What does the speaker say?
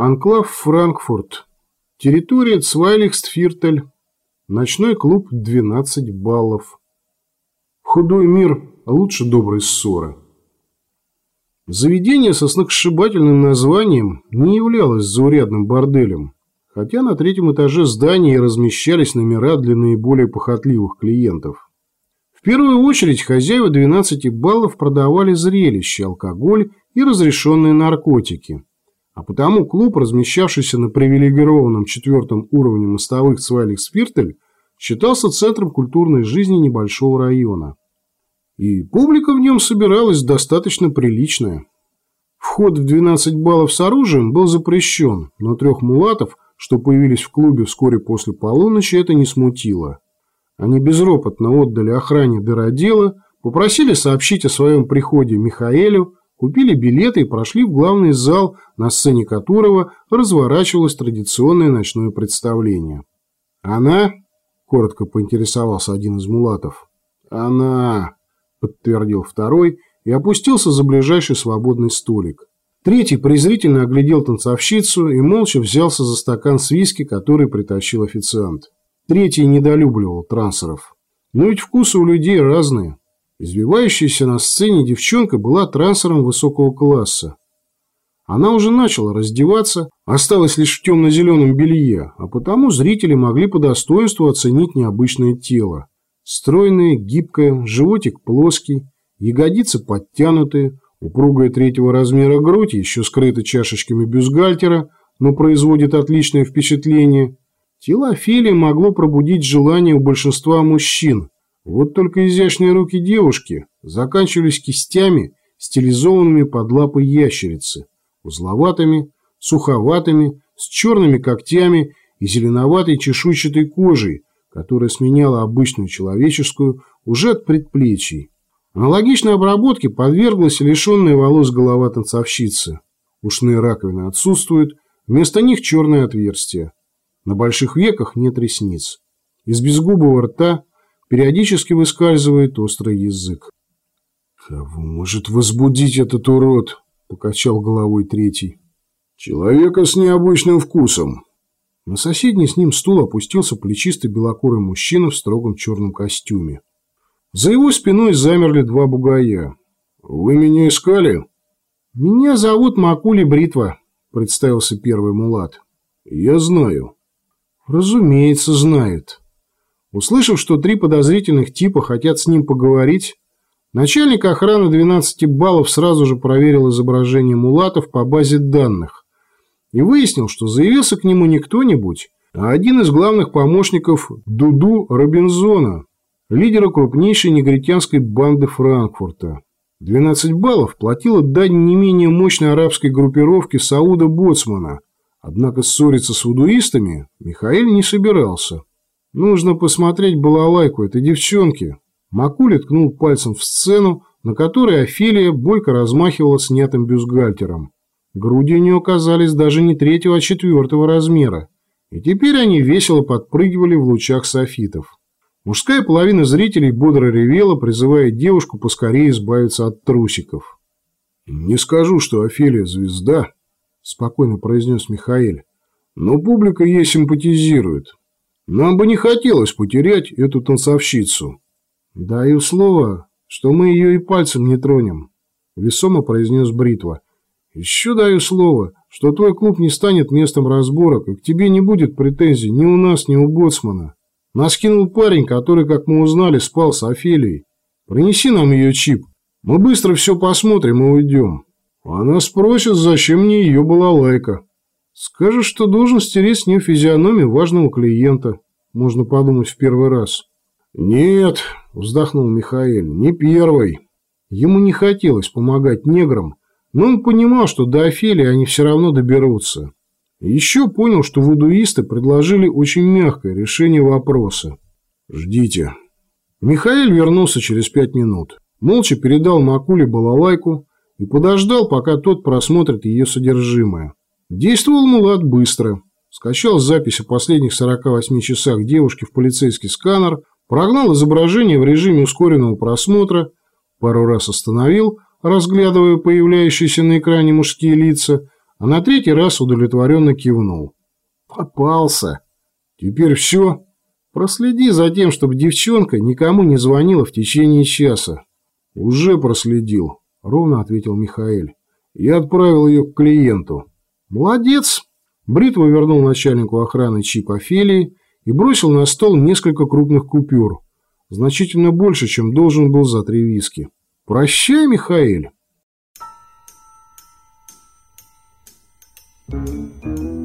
Анклав Франкфурт. Территория Цвайлихстфиртель. Ночной клуб 12 баллов. Худой мир лучше доброй ссоры. Заведение со сногсшибательным названием не являлось заурядным борделем, хотя на третьем этаже здания размещались номера для наиболее похотливых клиентов. В первую очередь хозяева 12 баллов продавали зрелища, алкоголь и разрешенные наркотики. А потому клуб, размещавшийся на привилегированном четвертом уровне мостовых Цвайлих-Спиртель, считался центром культурной жизни небольшого района. И публика в нем собиралась достаточно приличная. Вход в 12 баллов с оружием был запрещен, но трех мулатов, что появились в клубе вскоре после полуночи, это не смутило. Они безропотно отдали охране дыродела, попросили сообщить о своем приходе Михаэлю, купили билеты и прошли в главный зал, на сцене которого разворачивалось традиционное ночное представление. «Она?» – коротко поинтересовался один из мулатов. «Она!» – подтвердил второй и опустился за ближайший свободный столик. Третий презрительно оглядел танцовщицу и молча взялся за стакан с виски, который притащил официант. Третий недолюбливал трансеров. Но ведь вкусы у людей разные. Извивающаяся на сцене девчонка была трансером высокого класса. Она уже начала раздеваться, осталась лишь в темно-зеленом белье, а потому зрители могли по достоинству оценить необычное тело. Стройное, гибкое, животик плоский, ягодицы подтянутые, упругая третьего размера грудь еще скрыта чашечками бюстгальтера, но производит отличное впечатление. Тело Офелии могло пробудить желание у большинства мужчин. Вот только изящные руки девушки заканчивались кистями, стилизованными под лапы ящерицы, узловатыми, суховатыми, с черными когтями и зеленоватой чешуйчатой кожей, которая сменяла обычную человеческую уже от предплечий. Аналогичной обработке подверглась лишенная волос голова танцовщицы. Ушные раковины отсутствуют, вместо них черное отверстие. На больших веках нет ресниц. Из безгубого рта периодически выскальзывает острый язык. «Кого может возбудить этот урод?» – покачал головой третий. «Человека с необычным вкусом», на соседний с ним стул опустился плечистый белокурый мужчина в строгом черном костюме. За его спиной замерли два бугая. «Вы меня искали?» «Меня зовут Макули Бритва», — представился первый мулат. «Я знаю». «Разумеется, знает». Услышав, что три подозрительных типа хотят с ним поговорить, начальник охраны 12 баллов сразу же проверил изображение мулатов по базе данных и выяснил, что заявился к нему не кто-нибудь, а один из главных помощников Дуду Робинзона, лидера крупнейшей негритянской банды Франкфурта. 12 баллов платила дань не менее мощной арабской группировки Сауда Боцмана, однако ссориться с вудуистами Михаил не собирался. Нужно посмотреть балалайку этой девчонки. Макули ткнул пальцем в сцену, на которой Офелия бойко размахивала снятым бюстгальтером. Груди у нее оказались даже не третьего, а четвертого размера, и теперь они весело подпрыгивали в лучах софитов. Мужская половина зрителей бодро ревела, призывая девушку поскорее избавиться от трусиков. «Не скажу, что Офелия звезда», – спокойно произнес Михаил, – «но публика ей симпатизирует. Нам бы не хотелось потерять эту танцовщицу». «Даю слово, что мы ее и пальцем не тронем», – весомо произнес Бритва – еще даю слово, что твой клуб не станет местом разборок, и к тебе не будет претензий ни у нас, ни у боцмана. Нас кинул парень, который, как мы узнали, спал с Офелией. Принеси нам ее чип. Мы быстро все посмотрим и уйдем. Она спросит, зачем мне ее была лайка. Скажешь, что должен стереть с нее физиономию важного клиента. Можно подумать в первый раз. Нет, вздохнул Михаил, не первый. Ему не хотелось помогать неграм, но он понимал, что до Офелии они все равно доберутся. Еще понял, что вудуисты предложили очень мягкое решение вопроса. «Ждите». Михаил вернулся через пять минут. Молча передал Макуле балалайку и подождал, пока тот просмотрит ее содержимое. Действовал Мулат быстро. Скачал запись о последних 48 часах девушки в полицейский сканер, прогнал изображение в режиме ускоренного просмотра, пару раз остановил – разглядывая появляющиеся на экране мужские лица, а на третий раз удовлетворенно кивнул. Попался. Теперь все. Проследи за тем, чтобы девчонка никому не звонила в течение часа. Уже проследил, ровно ответил Михаил. Я отправил ее к клиенту. Молодец. Бритва вернул начальнику охраны чип Офелии и бросил на стол несколько крупных купюр, значительно больше, чем должен был за три виски. «Прощай, Михаил!» Thank you.